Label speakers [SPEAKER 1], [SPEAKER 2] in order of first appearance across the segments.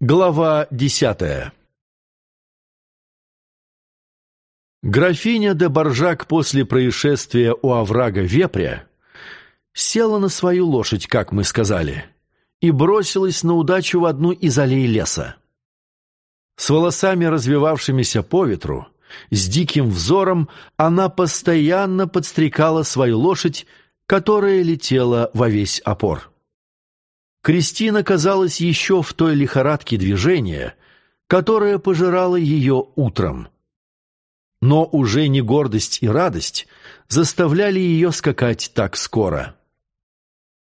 [SPEAKER 1] Глава десятая Графиня де Боржак после происшествия у оврага Вепря села на свою лошадь, как мы сказали, и бросилась на удачу в одну из аллей леса. С волосами, развивавшимися по ветру, с диким взором, она постоянно подстрекала свою лошадь, которая летела во весь опор. Кристина казалась еще в той лихорадке движения, которая пожирала ее утром. Но уже не гордость и радость заставляли ее скакать так скоро.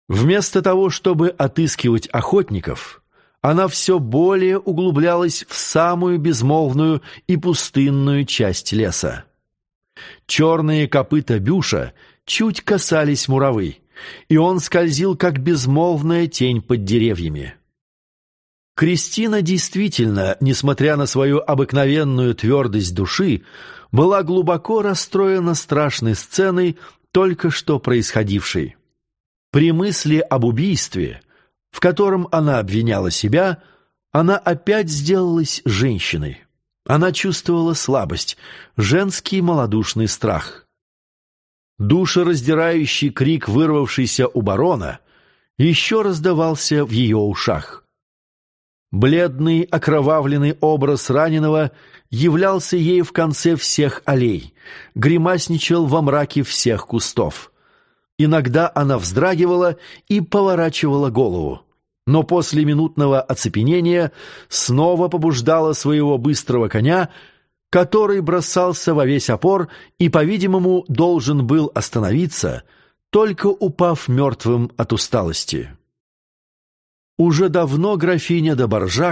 [SPEAKER 1] Вместо того, чтобы отыскивать охотников, она все более углублялась в самую безмолвную и пустынную часть леса. Черные копыта Бюша чуть касались муравы и он скользил, как безмолвная тень под деревьями. Кристина действительно, несмотря на свою обыкновенную твердость души, была глубоко расстроена страшной сценой, только что происходившей. При мысли об убийстве, в котором она обвиняла себя, она опять сделалась женщиной. Она чувствовала слабость, женский малодушный страх. Душераздирающий крик, вырвавшийся у барона, еще раздавался в ее ушах. Бледный, окровавленный образ раненого являлся ей в конце всех аллей, гримасничал во мраке всех кустов. Иногда она вздрагивала и поворачивала голову, но после минутного оцепенения снова побуждала своего быстрого коня который бросался во весь опор и, по-видимому, должен был остановиться, только упав мертвым от усталости. Уже давно графиня де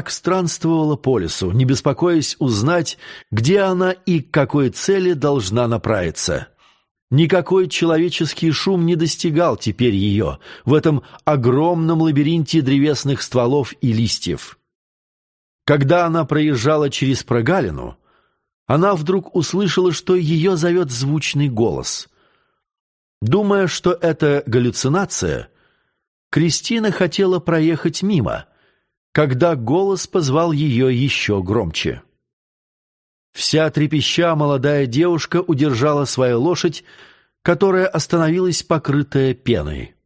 [SPEAKER 1] странствовала по лесу, не беспокоясь узнать, где она и к какой цели должна направиться. Никакой человеческий шум не достигал теперь ее в этом огромном лабиринте древесных стволов и листьев. Когда она проезжала через прогалину, она вдруг услышала, что ее зовет звучный голос. Думая, что это галлюцинация, Кристина хотела проехать мимо, когда голос позвал ее еще громче. Вся трепеща молодая девушка удержала свою лошадь, которая остановилась покрытая пеной.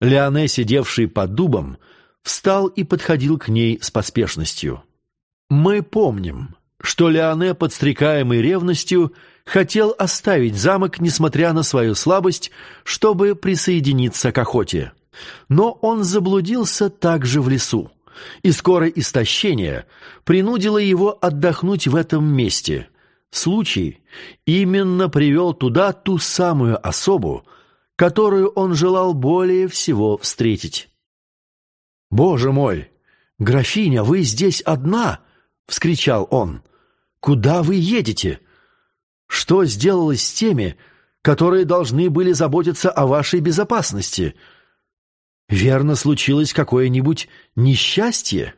[SPEAKER 1] Леоне, сидевший под дубом, встал и подходил к ней с поспешностью. «Мы помним, что Леоне, подстрекаемый ревностью, хотел оставить замок, несмотря на свою слабость, чтобы присоединиться к охоте. Но он заблудился также в лесу, и скоро истощение принудило его отдохнуть в этом месте. Случай именно привел туда ту самую особу, которую он желал более всего встретить. «Боже мой! Графиня, вы здесь одна!» — вскричал он. Куда вы едете? Что сделалось с теми, которые должны были заботиться о вашей безопасности? Верно, случилось какое-нибудь несчастье?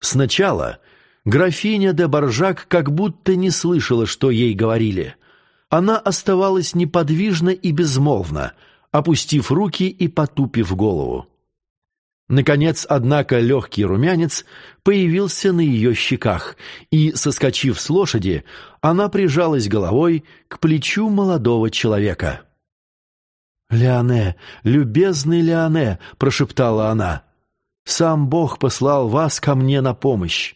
[SPEAKER 1] Сначала графиня де Боржак как будто не слышала, что ей говорили. Она оставалась неподвижна и безмолвна, опустив руки и потупив голову. Наконец, однако, легкий румянец появился на ее щеках, и, соскочив с лошади, она прижалась головой к плечу молодого человека. «Леоне, любезный Леоне!» — прошептала она. «Сам Бог послал вас ко мне на помощь!»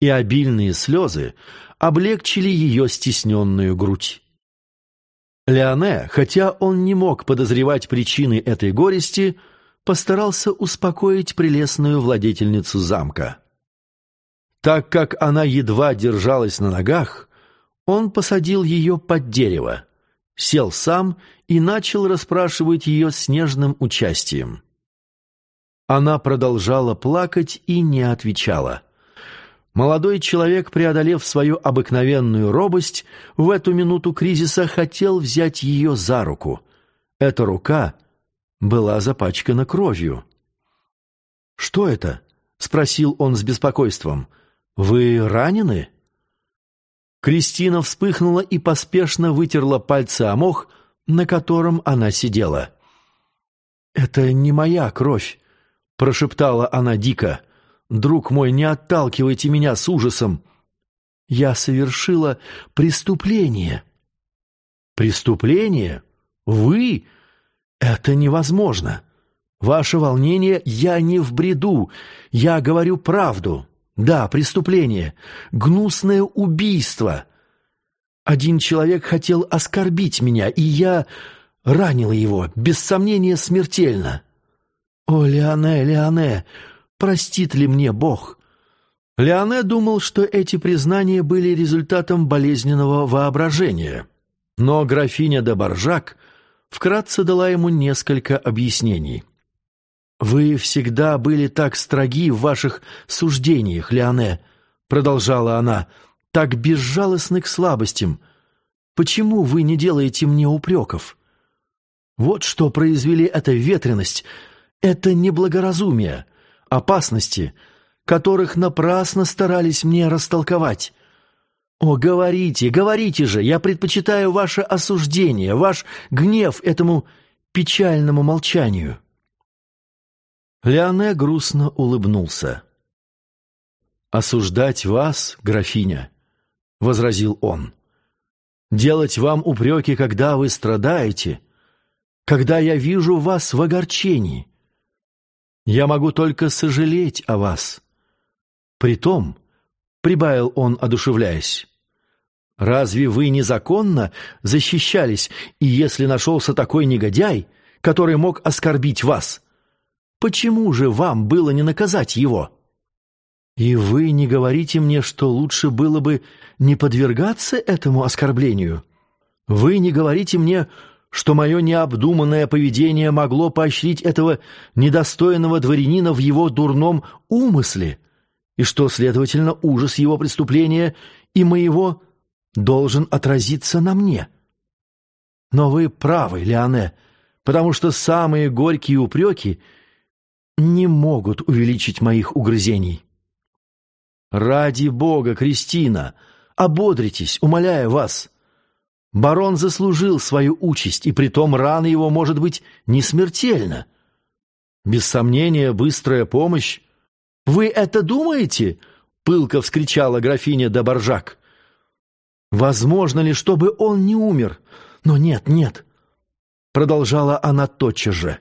[SPEAKER 1] И обильные слезы облегчили ее стесненную грудь. Леоне, хотя он не мог подозревать причины этой горести, — постарался успокоить прелестную владетельницу замка. Так как она едва держалась на ногах, он посадил ее под дерево, сел сам и начал расспрашивать ее с нежным участием. Она продолжала плакать и не отвечала. Молодой человек, преодолев свою обыкновенную робость, в эту минуту кризиса хотел взять ее за руку. Эта рука — была запачкана кровью. «Что это?» — спросил он с беспокойством. «Вы ранены?» Кристина вспыхнула и поспешно вытерла пальцы о мох, на котором она сидела. «Это не моя кровь. прошептала она дико. «Друг мой, не отталкивайте меня с ужасом. Я совершила преступление». «Преступление? Вы? Это невозможно. Ваше волнение, я не в бреду. Я говорю правду. Да, преступление. Гнусное убийство. Один человек хотел оскорбить меня, и я ранила его, без сомнения, смертельно. О, Леоне, Леоне, простит ли мне Бог? Леоне думал, что эти признания были результатом болезненного воображения. Но графиня де Баржак вкратце дала ему несколько объяснений. «Вы всегда были так строги в ваших суждениях, Леоне», — продолжала она, — «так безжалостны к слабостям. Почему вы не делаете мне упреков? Вот что произвели эта ветренность, это неблагоразумие, опасности, которых напрасно старались мне растолковать. О, говорите, говорите же, я предпочитаю ваше осуждение, ваш гнев этому печальному молчанию». Леоне грустно улыбнулся. «Осуждать вас, графиня», — возразил он, — «делать вам упреки, когда вы страдаете, когда я вижу вас в огорчении. Я могу только сожалеть о вас. Притом, — прибавил он, одушевляясь, — разве вы незаконно защищались, и если нашелся такой негодяй, который мог оскорбить вас, — Почему же вам было не наказать его? И вы не говорите мне, что лучше было бы не подвергаться этому оскорблению? Вы не говорите мне, что мое необдуманное поведение могло поощрить этого недостойного дворянина в его дурном умысле, и что, следовательно, ужас его преступления и моего должен отразиться на мне. Но вы правы, Леоне, потому что самые горькие упреки — не могут увеличить моих угрызений. Ради Бога, Кристина, ободритесь, умоляю вас. Барон заслужил свою участь, и притом рана его может быть не смертельна. Без сомнения, быстрая помощь. «Вы это думаете?» — пылко вскричала графиня Доборжак. «Возможно ли, чтобы он не умер? Но нет, нет!» Продолжала она тотчас же.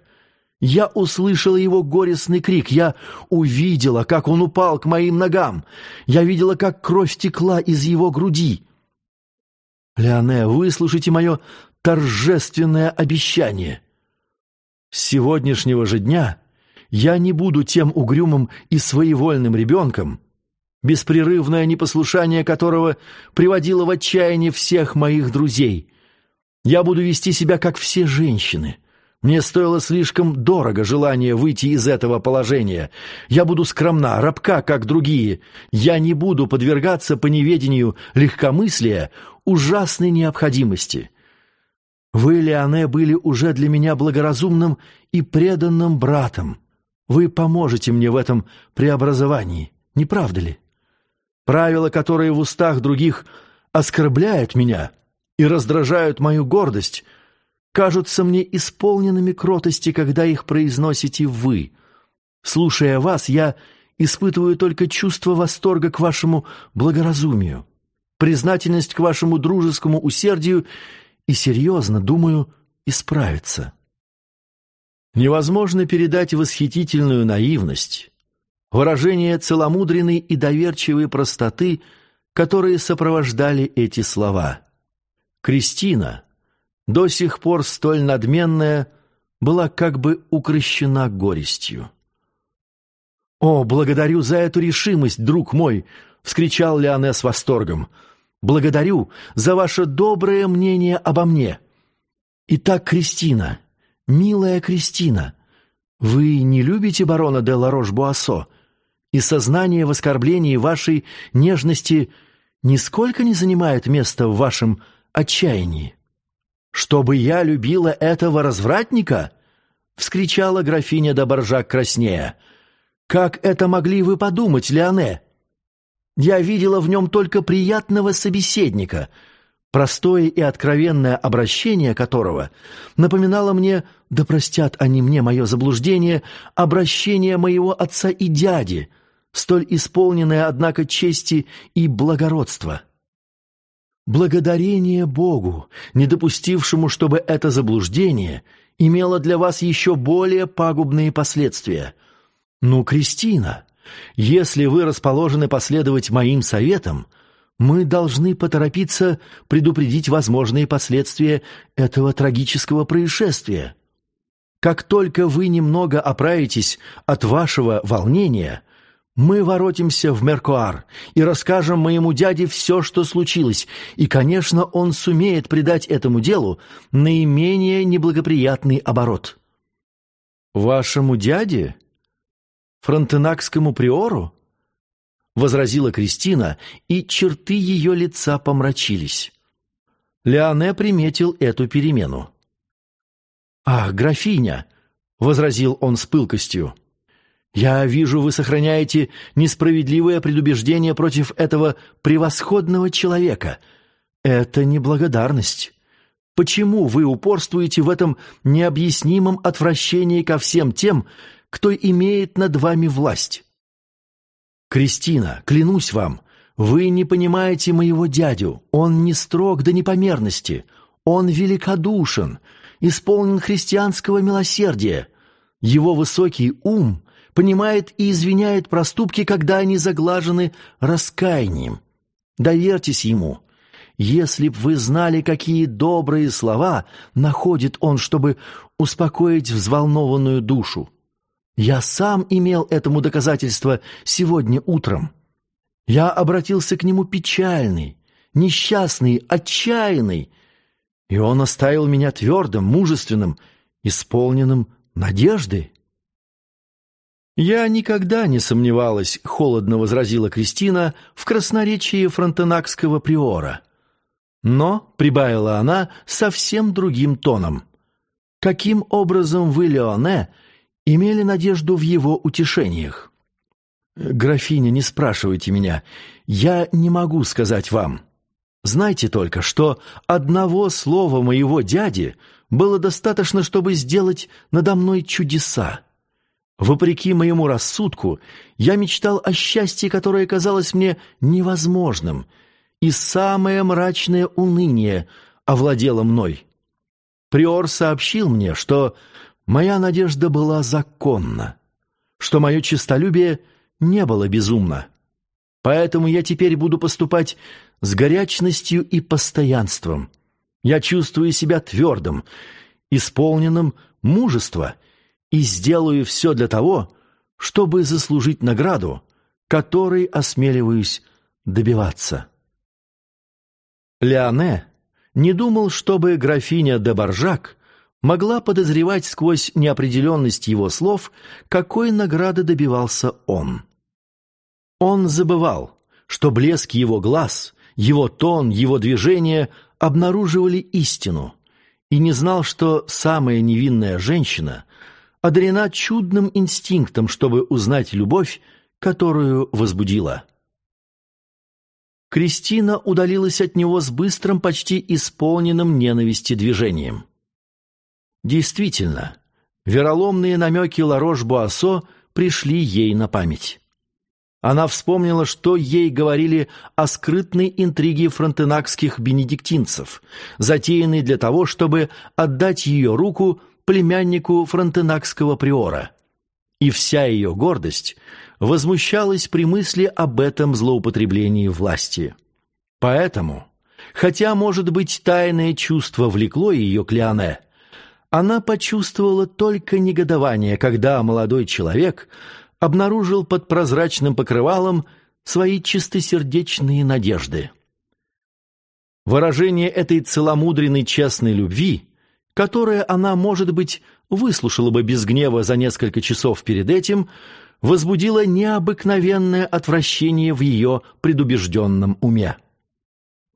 [SPEAKER 1] Я услышала его горестный крик, я увидела, как он упал к моим ногам, я видела, как кровь текла из его груди. Леоне, выслушайте мое торжественное обещание. С сегодняшнего же дня я не буду тем угрюмым и своевольным ребенком, беспрерывное непослушание которого приводило в отчаяние всех моих друзей. Я буду вести себя, как все женщины — мне стоило слишком дорого желание выйти из этого положения. Я буду скромна, рабка, как другие. Я не буду подвергаться по неведению легкомыслия ужасной необходимости. Вы, Леоне, были уже для меня благоразумным и преданным братом. Вы поможете мне в этом преобразовании, не правда ли? Правила, которые в устах других оскорбляют меня и раздражают мою гордость — кажутся мне исполненными кротости, когда их произносите вы. Слушая вас, я испытываю только чувство восторга к вашему благоразумию, признательность к вашему дружескому усердию и серьезно, думаю, исправиться. Невозможно передать восхитительную наивность, выражение целомудренной и доверчивой простоты, которые сопровождали эти слова. Кристина — до сих пор столь надменная, была как бы укращена горестью. «О, благодарю за эту решимость, друг мой!» — вскричал Леоне с восторгом. «Благодарю за ваше доброе мнение обо мне. Итак, Кристина, милая Кристина, вы не любите барона де Ларош-Буассо, и сознание в оскорблении вашей нежности нисколько не занимает места в вашем отчаянии?» «Чтобы я любила этого развратника?» — вскричала графиня Доборжак краснея. «Как это могли вы подумать, Леоне? Я видела в нем только приятного собеседника. Простое и откровенное обращение которого напоминало мне, да простят они мне мое заблуждение, обращение моего отца и дяди, столь исполненное, однако, чести и благородства. Благодарение Богу, не допустившему, чтобы это заблуждение имело для вас еще более пагубные последствия. Ну, Кристина, если вы расположены последовать моим советам, мы должны поторопиться предупредить возможные последствия этого трагического происшествия. Как только вы немного оправитесь от вашего волнения, мы воротимся в Меркуар и расскажем моему дяде все, что случилось, и, конечно, он сумеет придать этому делу наименее неблагоприятный оборот. Вашему дяде? Фронтенакскому приору? Возразила Кристина, и черты ее лица помрачились. Леоне приметил эту перемену. «Ах, графиня!» — возразил он с пылкостью. «Я вижу, вы сохраняете несправедливое предубеждение против этого превосходного человека. Это неблагодарность. Почему вы упорствуете в этом необъяснимом отвращении ко всем тем, кто имеет над вами власть?» «Кристина, клянусь вам, вы не понимаете моего дядю. Он не строг до непомерности. Он великодушен, исполнен христианского милосердия. Его высокий ум понимает и извиняет проступки, когда они заглажены раскаянием. Доверьтесь ему. Если б вы знали, какие добрые слова находит он, чтобы успокоить взволнованную душу. Я сам имел этому доказательство сегодня утром. Я обратился к нему печальный, несчастный, отчаянный, и он оставил меня твердым, мужественным, исполненным надежды. «Я никогда не сомневалась», — холодно возразила Кристина, «в красноречии фронтенакского приора». Но, — прибавила она совсем другим тоном, — «каким образом вы, Леоне, — имели надежду в его утешениях. «Графиня, не спрашивайте меня, я не могу сказать вам. Знайте только, что одного слова моего дяди было достаточно, чтобы сделать надо мной чудеса. Вопреки моему рассудку, я мечтал о счастье, которое казалось мне невозможным, и самое мрачное уныние овладело мной. Приор сообщил мне, что Моя надежда была законна, что мое честолюбие не было безумно. Поэтому я теперь буду поступать с горячностью и постоянством. Я чувствую себя твердым, исполненным мужества и сделаю все для того, чтобы заслужить награду, которой осмеливаюсь добиваться. Леоне не думал, чтобы графиня де Баржак могла подозревать сквозь неопределенность его слов, какой награды добивался он. Он забывал, что блеск его глаз, его тон, его движения обнаруживали истину, и не знал, что самая невинная женщина одарена чудным инстинктом, чтобы узнать любовь, которую возбудила. Кристина удалилась от него с быстрым, почти исполненным ненависти движением. Действительно, вероломные намеки Ларош-Буассо пришли ей на память. Она вспомнила, что ей говорили о скрытной интриге фронтенакских бенедиктинцев, затеянной для того, чтобы отдать ее руку племяннику фронтенакского приора. И вся ее гордость возмущалась при мысли об этом злоупотреблении власти. Поэтому, хотя, может быть, тайное чувство влекло ее к Леоне, она почувствовала только негодование, когда молодой человек обнаружил под прозрачным покрывалом свои чистосердечные надежды. Выражение этой целомудренной честной любви, которое она, может быть, выслушала бы без гнева за несколько часов перед этим, возбудило необыкновенное отвращение в ее предубежденном уме.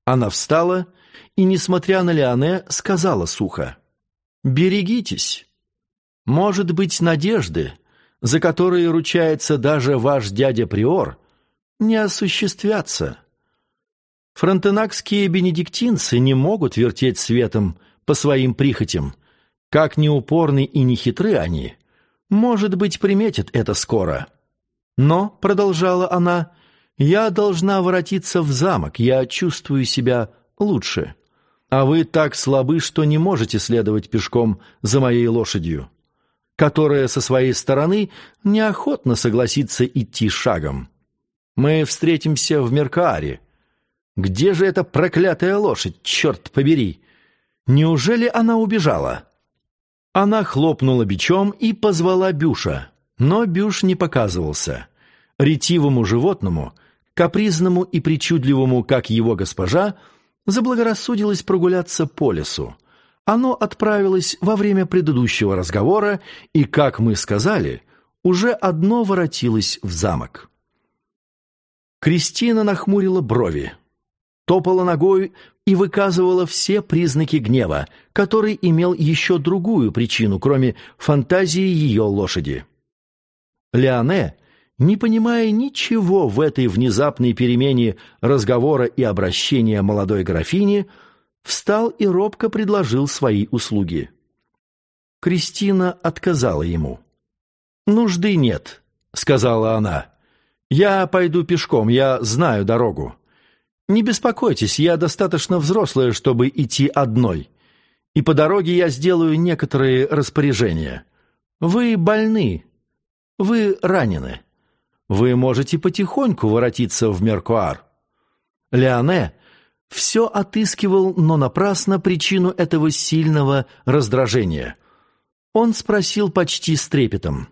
[SPEAKER 1] Она встала и, несмотря на Леоне, сказала сухо — Берегитесь. Может быть, надежды, за которые ручается даже ваш дядя Приор, не осуществятся. Фронтенакские бенедиктинцы не могут вертеть светом по своим прихотям. Как неупорны и нехитры они, может быть, приметят это скоро. Но, — продолжала она, — я должна воротиться в замок, я чувствую себя лучше. А вы так слабы, что не можете следовать пешком за моей лошадью, которая со своей стороны неохотно согласится идти шагом. Мы встретимся в Меркааре. Где же эта проклятая лошадь, черт побери? Неужели она убежала?» Она хлопнула бичом и позвала Бюша, но Бюш не показывался. Ретивому животному, капризному и причудливому, как его госпожа, заблагорассудилось прогуляться по лесу. Оно отправилось во время предыдущего разговора и, как мы сказали, уже одно воротилось в замок. Кристина нахмурила брови, топала ногой и выказывала все признаки гнева, который имел еще другую причину, кроме фантазии ее лошади. Леоне, не понимая ничего в этой внезапной перемене разговора и обращения молодой графини, встал и робко предложил свои услуги. Кристина отказала ему. «Нужды нет», — сказала она. «Я пойду пешком, я знаю дорогу». «Не беспокойтесь, я достаточно взрослая, чтобы идти одной, и по дороге я сделаю некоторые распоряжения. Вы больны, вы ранены. Вы можете потихоньку воротиться в Меркуар». Леоне все отыскивал, но напрасно причину этого сильного раздражения. Он спросил почти с трепетом.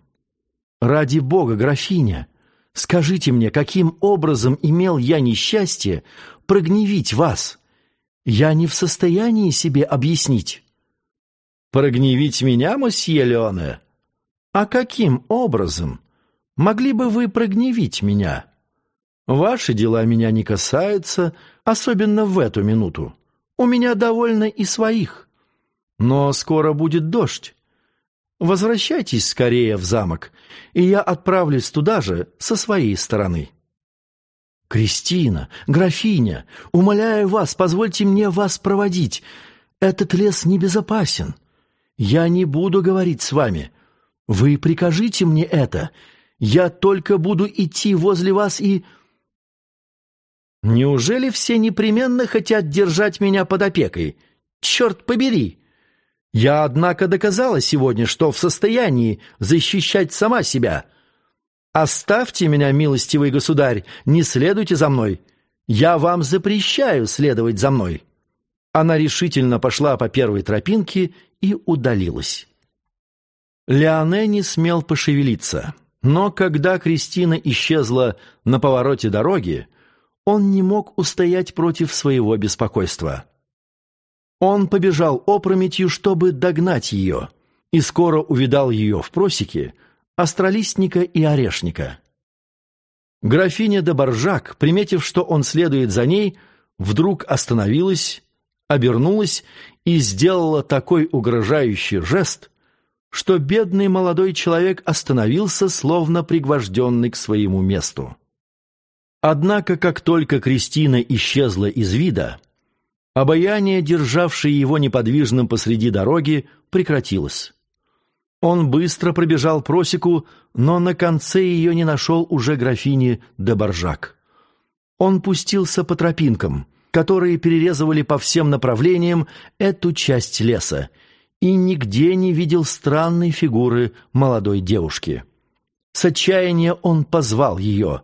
[SPEAKER 1] «Ради бога, графиня, Скажите мне, каким образом имел я несчастье прогневить вас? Я не в состоянии себе объяснить». «Прогневить меня, мосье Леоне? А каким образом? Могли бы вы прогневить меня? Ваши дела меня не касаются, особенно в эту минуту. У меня довольно и своих. Но скоро будет дождь. Возвращайтесь скорее в замок, и я отправлюсь туда же со своей стороны». «Кристина, графиня, умоляю вас, позвольте мне вас проводить. Этот лес небезопасен. Я не буду говорить с вами. Вы прикажите мне это. Я только буду идти возле вас и...» «Неужели все непременно хотят держать меня под опекой? Черт побери!» Я, однако, доказала сегодня, что в состоянии защищать сама себя. Оставьте меня, милостивый государь, не следуйте за мной. Я вам запрещаю следовать за мной». Она решительно пошла по первой тропинке и удалилась. Леоне не смел пошевелиться, но когда Кристина исчезла на повороте дороги, он не мог устоять против своего беспокойства. Он побежал опрометью, чтобы догнать ее, и скоро увидал ее в просеке, астролистника и орешника. Графиня де Боржак, приметив, что он следует за ней, вдруг остановилась, обернулась и сделала такой угрожающий жест, что бедный молодой человек остановился, словно пригвожденный к своему месту. Однако, как только Кристина исчезла из вида, Обаяние, державшее его неподвижным посреди дороги, прекратилось. Он быстро пробежал просеку, но на конце ее не нашел уже графини де Боржак. Он пустился по тропинкам, которые перерезывали по всем направлениям эту часть леса, и нигде не видел странной фигуры молодой девушки. С отчаяния он позвал ее.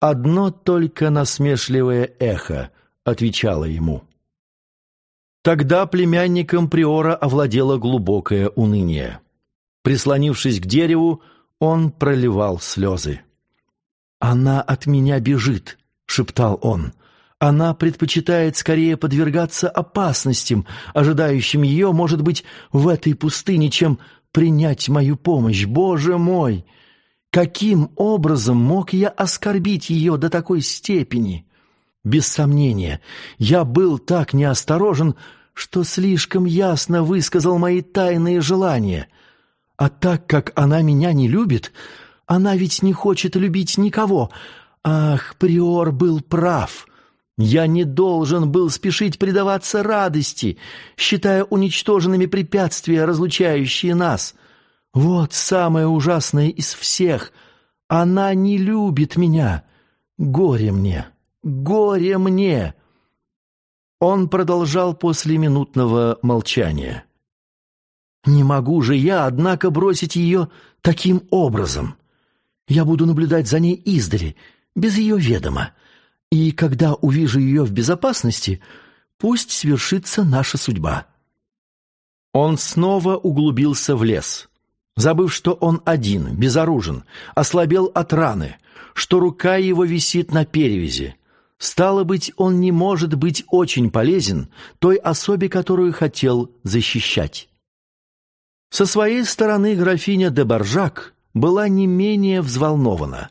[SPEAKER 1] Одно только насмешливое эхо отвечало ему — Тогда племянником приора овладело глубокое уныние. Прислонившись к дереву, он проливал слезы. «Она от меня бежит», — шептал он. «Она предпочитает скорее подвергаться опасностям, ожидающим ее, может быть, в этой пустыне, чем принять мою помощь. Боже мой! Каким образом мог я оскорбить ее до такой степени?» Без сомнения, я был так неосторожен, что слишком ясно высказал мои тайные желания. А так как она меня не любит, она ведь не хочет любить никого. Ах, Приор был прав. Я не должен был спешить предаваться радости, считая уничтоженными препятствия, разлучающие нас. Вот самое ужасное из всех. Она не любит меня. Горе мне, горе мне!» Он продолжал после минутного молчания. «Не могу же я, однако, бросить ее таким образом. Я буду наблюдать за ней издали, без ее ведома, и когда увижу ее в безопасности, пусть свершится наша судьба». Он снова углубился в лес, забыв, что он один, безоружен, ослабел от раны, что рука его висит на перевязи. Стало быть, он не может быть очень полезен той особе, которую хотел защищать. Со своей стороны графиня де Баржак была не менее взволнована.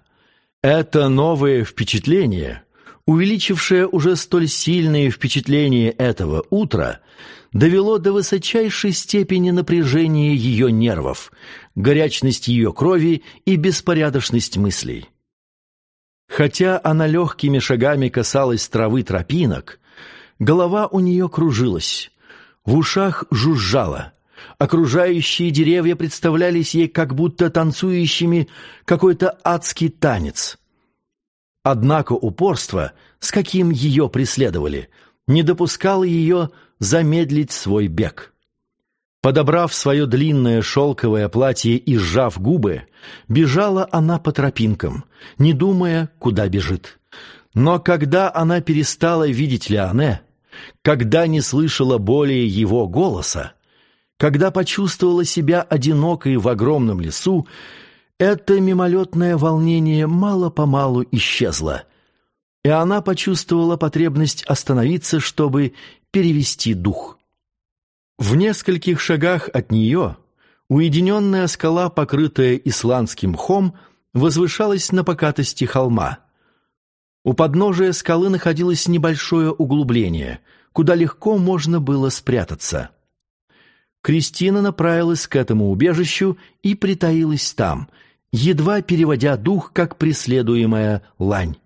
[SPEAKER 1] Это новое впечатление, увеличившее уже столь сильные впечатления этого утра, довело до высочайшей степени напряжения ее нервов, горячность ее крови и беспорядочность мыслей. Хотя она легкими шагами касалась травы тропинок, голова у нее кружилась, в ушах жужжала — Окружающие деревья представлялись ей как будто танцующими какой-то адский танец. Однако упорство, с каким ее преследовали, не допускало ее замедлить свой бег. Подобрав свое длинное шелковое платье и сжав губы, бежала она по тропинкам, не думая, куда бежит. Но когда она перестала видеть Леоне, когда не слышала более его голоса, когда почувствовала себя одинокой в огромном лесу, это мимолетное волнение мало-помалу исчезло, и она почувствовала потребность остановиться, чтобы перевести дух. В нескольких шагах от нее уединенная скала, покрытая исландским мхом, возвышалась на покатости холма. У подножия скалы находилось небольшое углубление, куда легко можно было спрятаться. Кристина направилась к этому убежищу и притаилась там, едва переводя дух, как преследуемая лань.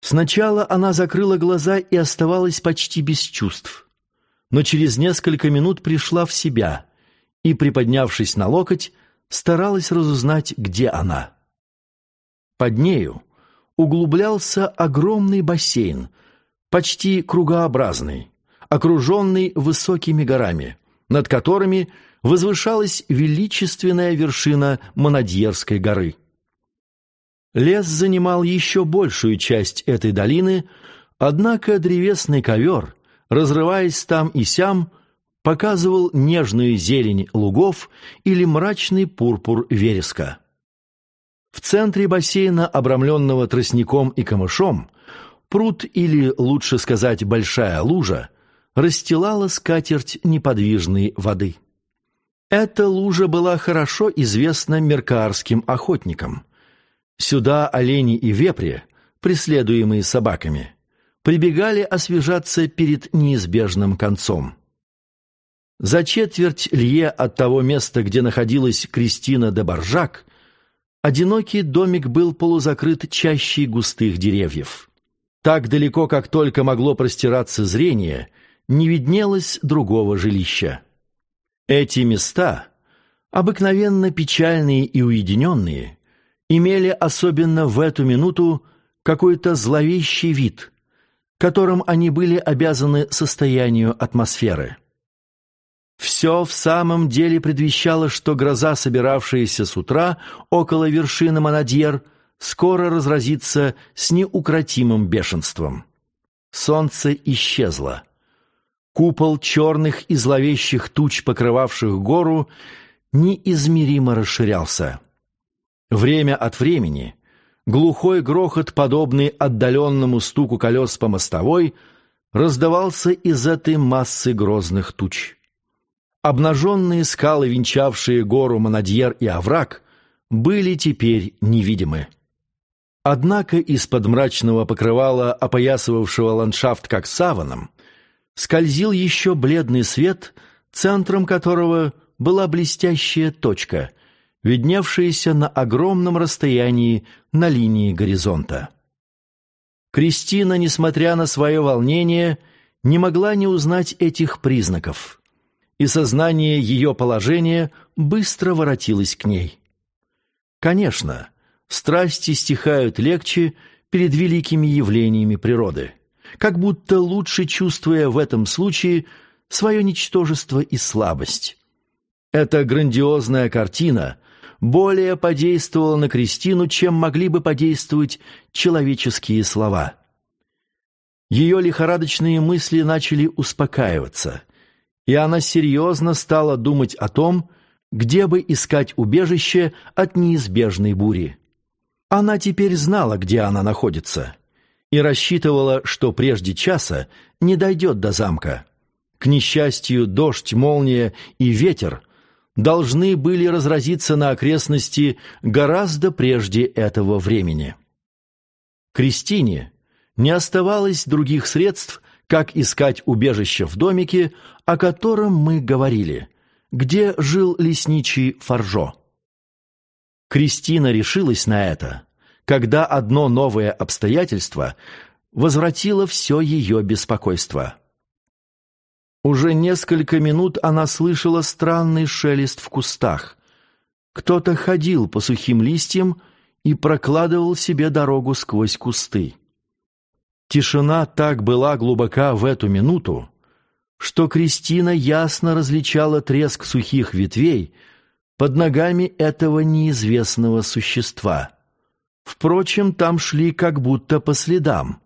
[SPEAKER 1] Сначала она закрыла глаза и оставалась почти без чувств, но через несколько минут пришла в себя и, приподнявшись на локоть, старалась разузнать, где она. Под нею углублялся огромный бассейн, почти кругообразный окруженный высокими горами, над которыми возвышалась величественная вершина Монадьерской горы. Лес занимал еще большую часть этой долины, однако древесный ковер, разрываясь там и сям, показывал нежную зелень лугов или мрачный пурпур вереска. В центре бассейна, обрамленного тростником и камышом, пруд или, лучше сказать, большая лужа, расстилала скатерть неподвижной воды. Эта лужа была хорошо известна меркаарским охотникам. Сюда олени и вепри, преследуемые собаками, прибегали освежаться перед неизбежным концом. За четверть лье от того места, где находилась Кристина де Баржак, одинокий домик был полузакрыт чащей густых деревьев. Так далеко, как только могло простираться зрение – не виднелось другого жилища. Эти места, обыкновенно печальные и уединенные, имели особенно в эту минуту какой-то зловещий вид, которым они были обязаны состоянию атмосферы. Все в самом деле предвещало, что гроза, собиравшаяся с утра около вершины Монадьер, скоро разразится с неукротимым бешенством. Солнце исчезло. Купол черных и зловещих туч, покрывавших гору, неизмеримо расширялся. Время от времени глухой грохот, подобный отдаленному стуку колес по мостовой, раздавался из этой массы грозных туч. Обнаженные скалы, венчавшие гору Монадьер и овраг, были теперь невидимы. Однако из-под мрачного покрывала, опоясывавшего ландшафт как саваном, скользил еще бледный свет, центром которого была блестящая точка, видневшаяся на огромном расстоянии на линии горизонта. Кристина, несмотря на свое волнение, не могла не узнать этих признаков, и сознание ее положения быстро воротилось к ней. Конечно, страсти стихают легче перед великими явлениями природы, как будто лучше чувствуя в этом случае свое ничтожество и слабость. Эта грандиозная картина более подействовала на Кристину, чем могли бы подействовать человеческие слова. Ее лихорадочные мысли начали успокаиваться, и она серьезно стала думать о том, где бы искать убежище от неизбежной бури. Она теперь знала, где она находится, и рассчитывала, что прежде часа не дойдет до замка. К несчастью, дождь, молния и ветер должны были разразиться на окрестности гораздо прежде этого времени. Кристине не оставалось других средств, как искать убежище в домике, о котором мы говорили, где жил лесничий Фаржо. Кристина решилась на это, когда одно новое обстоятельство возвратило все ее беспокойство. Уже несколько минут она слышала странный шелест в кустах. Кто-то ходил по сухим листьям и прокладывал себе дорогу сквозь кусты. Тишина так была глубока в эту минуту, что Кристина ясно различала треск сухих ветвей под ногами этого неизвестного существа. Впрочем, там шли как будто по следам.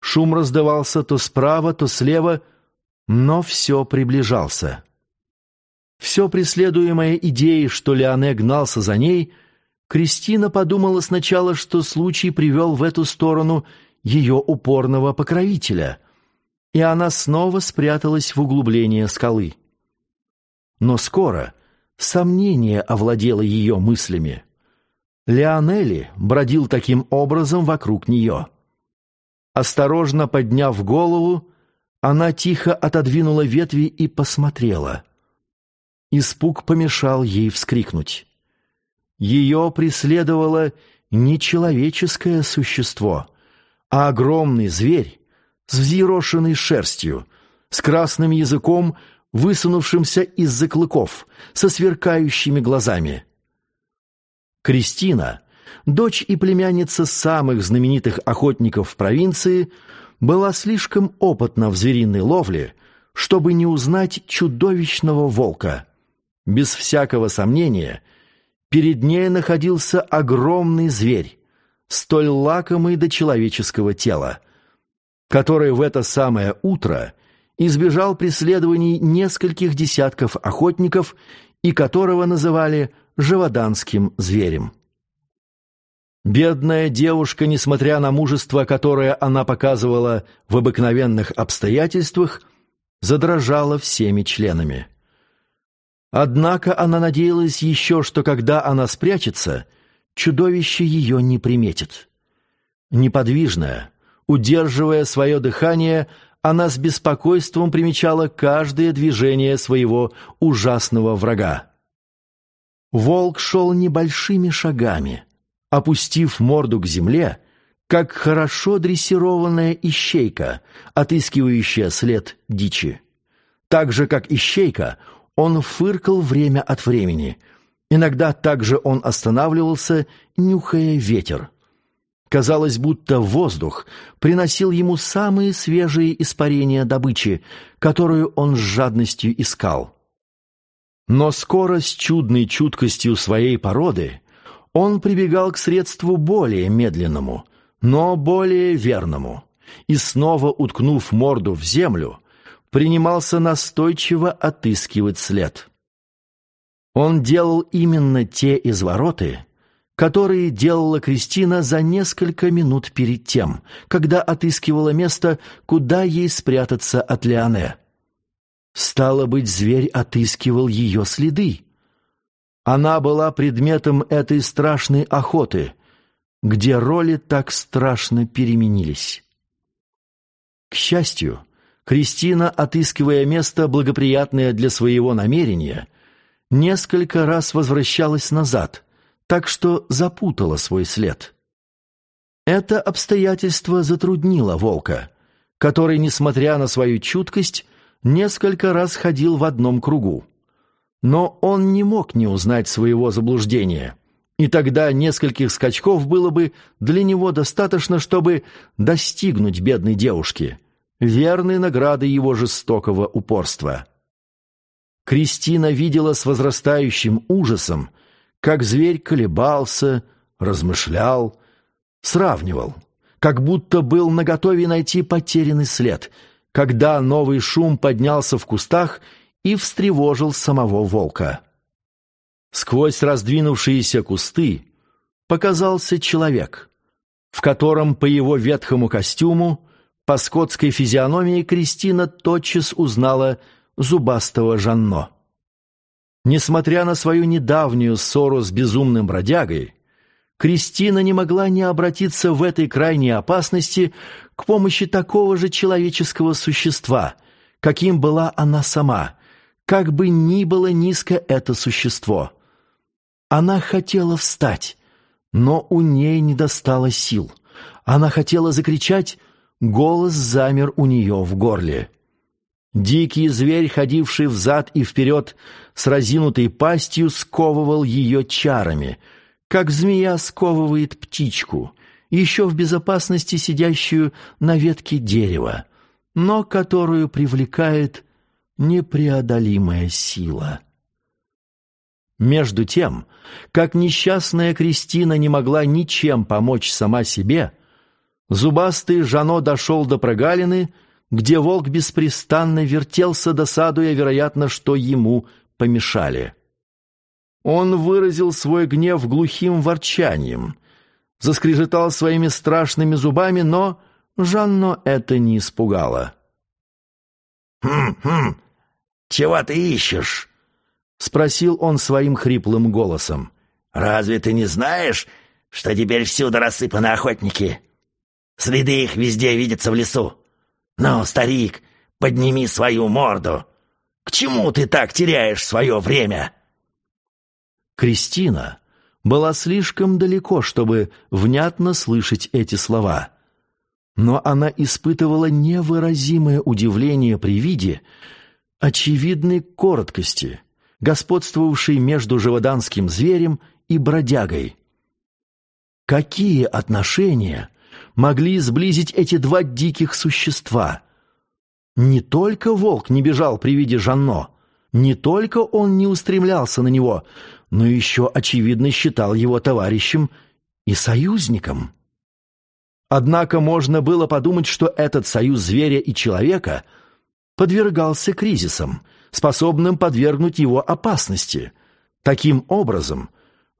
[SPEAKER 1] Шум раздавался то справа, то слева, но все приближался. Все преследуемое идеей, что Леоне гнался за ней, Кристина подумала сначала, что случай привел в эту сторону ее упорного покровителя, и она снова спряталась в углубление скалы. Но скоро сомнение овладело ее мыслями. Леонели бродил таким образом вокруг нее. Осторожно подняв голову, она тихо отодвинула ветви и посмотрела. Испуг помешал ей вскрикнуть. Ее преследовало не человеческое существо, а огромный зверь с взъерошенной шерстью, с красным языком, высунувшимся из-за клыков, со сверкающими глазами. Кристина, дочь и племянница самых знаменитых охотников в провинции, была слишком опытна в звериной ловле, чтобы не узнать чудовищного волка. Без всякого сомнения, перед ней находился огромный зверь, столь лакомый до человеческого тела, который в это самое утро избежал преследований нескольких десятков охотников и которого называли «живоданским зверем». Бедная девушка, несмотря на мужество, которое она показывала в обыкновенных обстоятельствах, задрожала всеми членами. Однако она надеялась еще, что когда она спрячется, чудовище ее не приметит. Неподвижная, удерживая свое дыхание, она с беспокойством примечала каждое движение своего ужасного врага. Волк шел небольшими шагами — опустив морду к земле, как хорошо дрессированная ищейка, отыскивающая след дичи. Так же, как ищейка, он фыркал время от времени. Иногда также он останавливался, нюхая ветер. Казалось, будто воздух приносил ему самые свежие испарения добычи, которую он с жадностью искал. Но скоро с чудной чуткостью своей породы он прибегал к средству более медленному, но более верному, и снова, уткнув морду в землю, принимался настойчиво отыскивать след. Он делал именно те извороты, которые делала Кристина за несколько минут перед тем, когда отыскивала место, куда ей спрятаться от Леоне. Стало быть, зверь отыскивал ее следы. Она была предметом этой страшной охоты, где роли так страшно переменились. К счастью, Кристина, отыскивая место, благоприятное для своего намерения, несколько раз возвращалась назад, так что запутала свой след. Это обстоятельство затруднило волка, который, несмотря на свою чуткость, несколько раз ходил в одном кругу. Но он не мог не узнать своего заблуждения, и тогда нескольких скачков было бы для него достаточно, чтобы достигнуть бедной девушки, верной награды его жестокого упорства. Кристина видела с возрастающим ужасом, как зверь колебался, размышлял, сравнивал, как будто был наготове найти потерянный след, когда новый шум поднялся в кустах и встревожил самого волка. Сквозь раздвинувшиеся кусты показался человек, в котором по его ветхому костюму, по скотской физиономии Кристина тотчас узнала зубастого Жанно. Несмотря на свою недавнюю ссору с безумным бродягой, Кристина не могла не обратиться в этой крайней опасности к помощи такого же человеческого существа, каким была она сама, как бы ни было низко это существо. Она хотела встать, но у ней не достало сил. Она хотела закричать, голос замер у нее в горле. Дикий зверь, ходивший взад и вперед с разинутой пастью, сковывал ее чарами, как змея сковывает птичку, еще в безопасности сидящую на ветке дерева, но которую привлекает непреодолимая сила. Между тем, как несчастная Кристина не могла ничем помочь сама себе, зубастый Жано дошел до прогалины, где волк беспрестанно вертелся, досадуя, вероятно, что ему помешали. Он выразил свой гнев глухим ворчанием, заскрежетал своими страшными зубами, но Жанно это не испугало.
[SPEAKER 2] «Хм-хм, чего ты ищешь?»
[SPEAKER 1] — спросил он своим хриплым голосом.
[SPEAKER 2] «Разве ты не знаешь, что теперь всюду рассыпаны охотники? Следы их везде видятся в лесу. «Ну, старик, подними свою морду! К чему ты так теряешь свое время?»
[SPEAKER 1] Кристина была слишком далеко, чтобы внятно слышать эти слова. Но она испытывала невыразимое удивление при виде очевидной короткости, господствовавшей между живоданским зверем и бродягой. Какие отношения могли сблизить эти два диких существа. Не только волк не бежал при виде Жанно, не только он не устремлялся на него, но еще, очевидно, считал его товарищем и союзником. Однако можно было подумать, что этот союз зверя и человека подвергался кризисам, способным подвергнуть его опасности. Таким образом,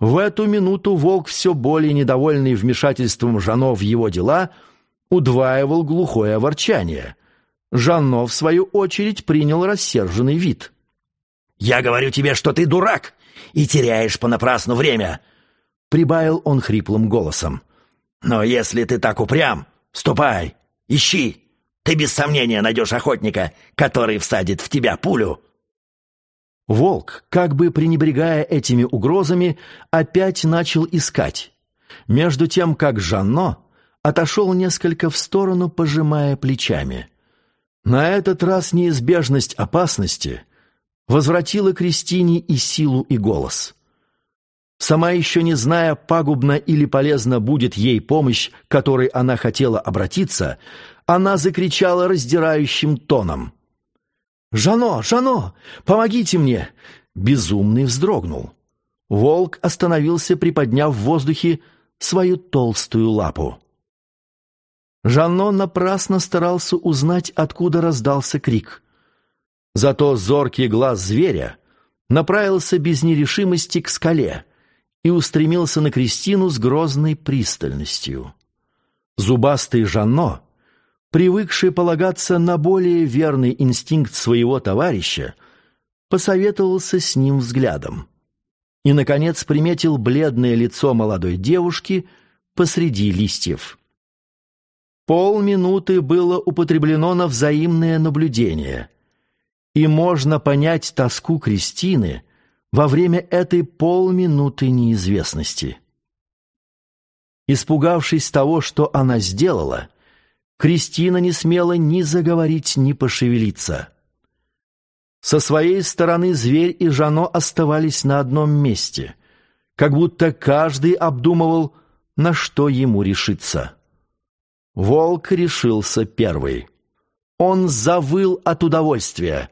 [SPEAKER 1] в эту минуту волк, все более недовольный вмешательством Жано в его дела, удваивал глухое ворчание. Жанно, в свою очередь, принял рассерженный вид.
[SPEAKER 2] «Я говорю тебе, что ты дурак и теряешь понапрасну время!» Прибавил он хриплым голосом. «Но если ты так упрям, ступай, ищи. Ты без сомнения найдешь охотника, который всадит в тебя пулю».
[SPEAKER 1] Волк, как бы пренебрегая этими угрозами, опять начал искать. Между тем, как Жанно отошел несколько в сторону, пожимая плечами. На этот раз неизбежность опасности возвратила Кристине и силу, и голос. Сама еще не зная, пагубно или полезно будет ей помощь, которой она хотела обратиться, она закричала раздирающим тоном — «Жано! Жано! Помогите мне!» Безумный вздрогнул. Волк остановился, приподняв в воздухе свою толстую лапу. Жано напрасно старался узнать, откуда раздался крик. Зато зоркий глаз зверя направился без нерешимости к скале и устремился на Кристину с грозной пристальностью. Зубастый Жано привыкший полагаться на более верный инстинкт своего товарища, посоветовался с ним взглядом. И, наконец, приметил бледное лицо молодой девушки посреди листьев. Полминуты было употреблено на взаимное наблюдение, и можно понять тоску Кристины во время этой полминуты неизвестности. Испугавшись того, что она сделала, Кристина не смела ни заговорить, ни пошевелиться. Со своей стороны зверь и Жано оставались на одном месте, как будто каждый обдумывал, на что ему решиться. Волк решился первый. Он завыл от удовольствия,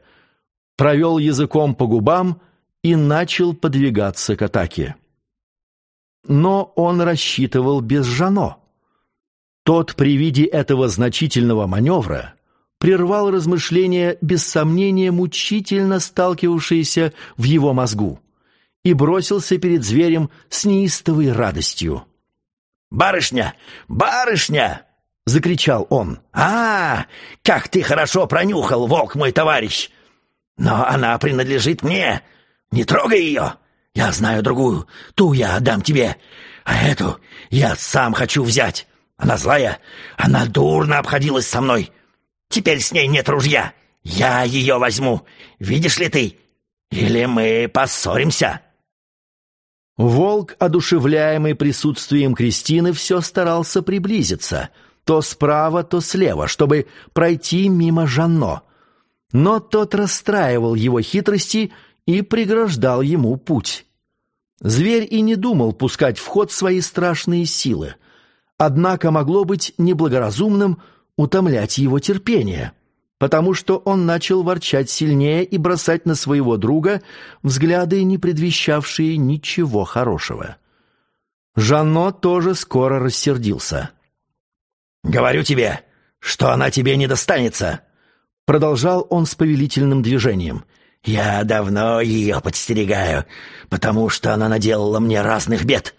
[SPEAKER 1] провел языком по губам и начал подвигаться к атаке. Но он рассчитывал без Жано. Тот при виде этого значительного маневра прервал размышления, без сомнения мучительно сталкивавшиеся в его мозгу, и бросился перед зверем с неистовой радостью.
[SPEAKER 2] «Барышня! Барышня!» — закричал он. «А, как ты хорошо пронюхал, волк мой товарищ! Но она принадлежит мне! Не трогай ее! Я знаю другую, ту я отдам тебе, а эту я сам хочу взять! Она злая, она дурно обходилась со мной! Теперь с ней нет ружья! Я ее возьму, видишь ли ты? Или мы поссоримся!»
[SPEAKER 1] Волк, одушевляемый присутствием Кристины, все старался приблизиться, то справа, то слева, чтобы пройти мимо Жанно. Но тот расстраивал его хитрости и преграждал ему путь. Зверь и не думал пускать в ход свои страшные силы, однако могло быть неблагоразумным утомлять его терпение — потому что он начал ворчать сильнее и бросать на своего друга взгляды, не предвещавшие ничего хорошего. Жанно тоже скоро рассердился.
[SPEAKER 2] «Говорю тебе, что она тебе не достанется!»
[SPEAKER 1] Продолжал он с повелительным движением.
[SPEAKER 2] «Я давно ее подстерегаю, потому что она наделала мне разных бед.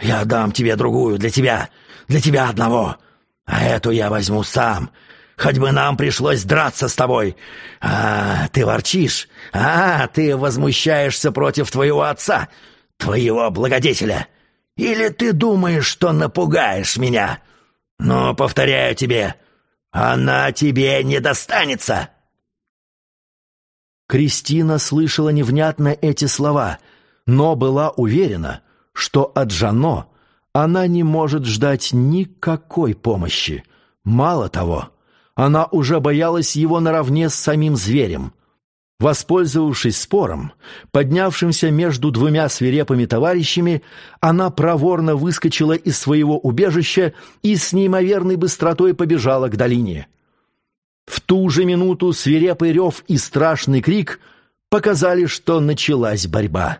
[SPEAKER 2] Я дам тебе другую для тебя, для тебя одного, а эту я возьму сам, Хоть бы нам пришлось драться с тобой. А, ты ворчишь. А, ты возмущаешься против твоего отца, твоего благодетеля. Или ты думаешь, что напугаешь меня? Но, повторяю тебе, она тебе не достанется».
[SPEAKER 1] Кристина слышала невнятно эти слова, но была уверена, что от Жано она не может ждать никакой помощи. Мало того, она уже боялась его наравне с самим зверем. Воспользовавшись спором, поднявшимся между двумя свирепыми товарищами, она проворно выскочила из своего убежища и с неимоверной быстротой побежала к долине. В ту же минуту свирепый рев и страшный крик показали, что началась борьба.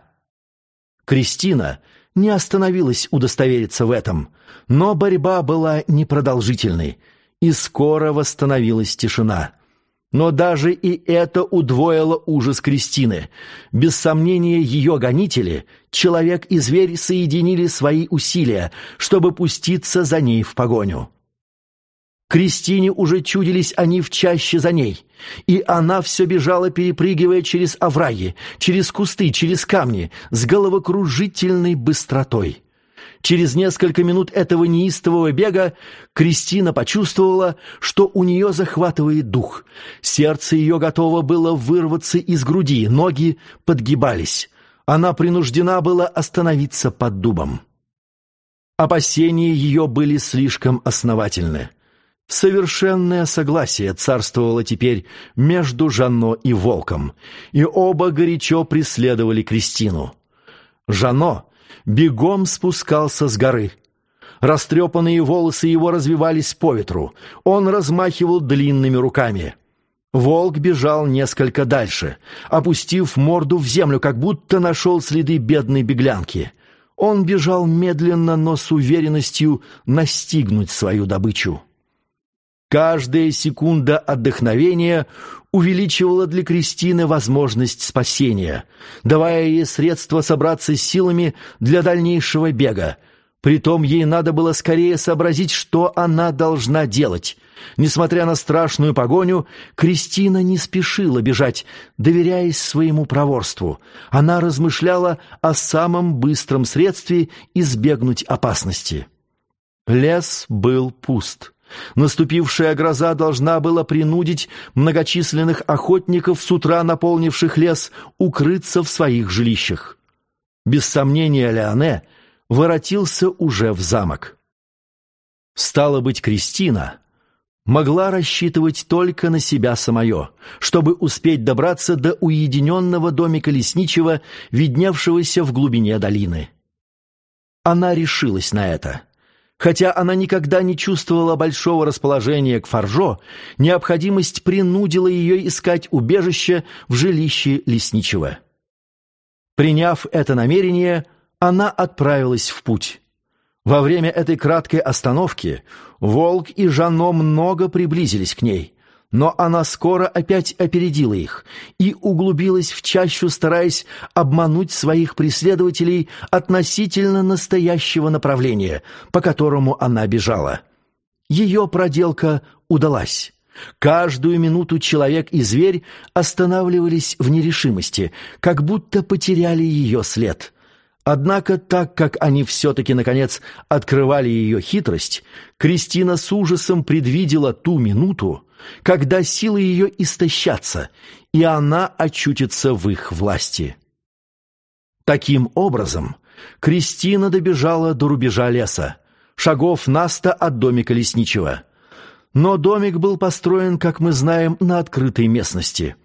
[SPEAKER 1] Кристина не остановилась удостовериться в этом, но борьба была непродолжительной — и скоро восстановилась тишина. Но даже и это удвоило ужас Кристины. Без сомнения, ее гонители, человек и зверь, соединили свои усилия, чтобы пуститься за ней в погоню. Кристине уже чудились они в чаще за ней, и она все бежала, перепрыгивая через овраги, через кусты, через камни, с головокружительной быстротой. Через несколько минут этого неистового бега Кристина почувствовала, что у нее захватывает дух. Сердце ее готово было вырваться из груди, ноги подгибались. Она принуждена была остановиться под дубом. Опасения ее были слишком основательны. Совершенное согласие царствовало теперь между Жано и Волком, и оба горячо преследовали Кристину. Жано бегом спускался с горы. Растрепанные волосы его развивались по ветру. Он размахивал длинными руками. Волк бежал несколько дальше, опустив морду в землю, как будто нашел следы бедной беглянки. Он бежал медленно, но с уверенностью настигнуть свою добычу. Каждая секунда отдохновения увеличивала для Кристины возможность спасения, давая ей средства собраться с силами для дальнейшего бега. Притом ей надо было скорее сообразить, что она должна делать. Несмотря на страшную погоню, Кристина не спешила бежать, доверяясь своему проворству. Она размышляла о самом быстром средстве избегнуть опасности. Лес был пуст. Наступившая гроза должна была принудить многочисленных охотников, с утра наполнивших лес, укрыться в своих жилищах. Без сомнения, Леоне воротился уже в замок. Стало быть, Кристина могла рассчитывать только на себя самое, чтобы успеть добраться до уединенного домика лесничего, видневшегося в глубине долины. Она решилась на это. Хотя она никогда не чувствовала большого расположения к Фаржо, необходимость принудила ее искать убежище в жилище лесничего. Приняв это намерение, она отправилась в путь. Во время этой краткой остановки Волк и Жано много приблизились к ней, но она скоро опять опередила их и углубилась в чащу, стараясь обмануть своих преследователей относительно настоящего направления, по которому она бежала. Ее проделка удалась. Каждую минуту человек и зверь останавливались в нерешимости, как будто потеряли ее след — Однако, так как они все-таки, наконец, открывали ее хитрость, Кристина с ужасом предвидела ту минуту, когда силы ее истощатся, и она очутится в их власти. Таким образом, Кристина добежала до рубежа леса, шагов наста от домика лесничего. Но домик был построен, как мы знаем, на открытой местности.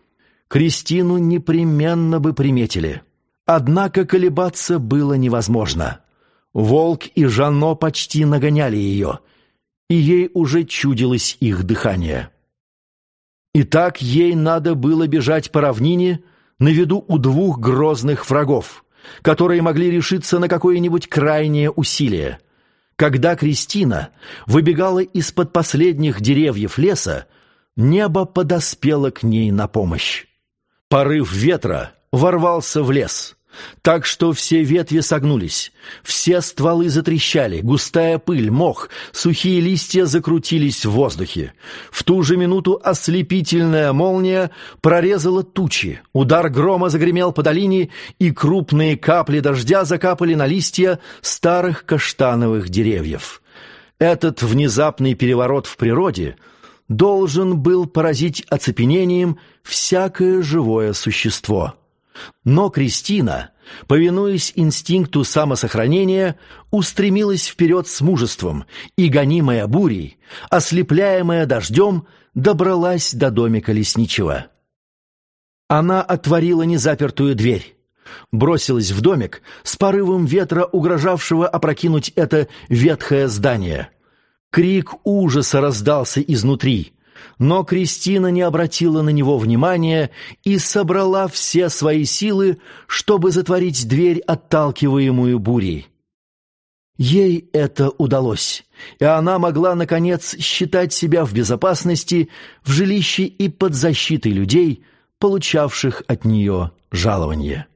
[SPEAKER 1] Кристину непременно бы приметили — Однако колебаться было невозможно. Волк и Жанно почти нагоняли ее, и ей уже чудилось их дыхание. Итак, ей надо было бежать по равнине на виду у двух грозных врагов, которые могли решиться на какое-нибудь крайнее усилие. Когда Кристина выбегала из-под последних деревьев леса, небо подоспело к ней на помощь. Порыв ветра ворвался в лес, так что все ветви согнулись, все стволы затрещали, густая пыль, мох, сухие листья закрутились в воздухе. В ту же минуту ослепительная молния прорезала тучи, удар грома загремел по долине, и крупные капли дождя закапали на листья старых каштановых деревьев. Этот внезапный переворот в природе должен был поразить оцепенением всякое живое существо. Но Кристина, повинуясь инстинкту самосохранения, устремилась вперед с мужеством и, гонимая бурей, ослепляемая дождем, добралась до домика лесничего. Она отворила незапертую дверь, бросилась в домик с порывом ветра, угрожавшего опрокинуть это ветхое здание. Крик ужаса раздался изнутри — но Кристина не обратила на него внимания и собрала все свои силы, чтобы затворить дверь, отталкиваемую бурей. Ей это удалось, и она могла, наконец, считать себя в безопасности в жилище и под защитой людей, получавших от нее жалование.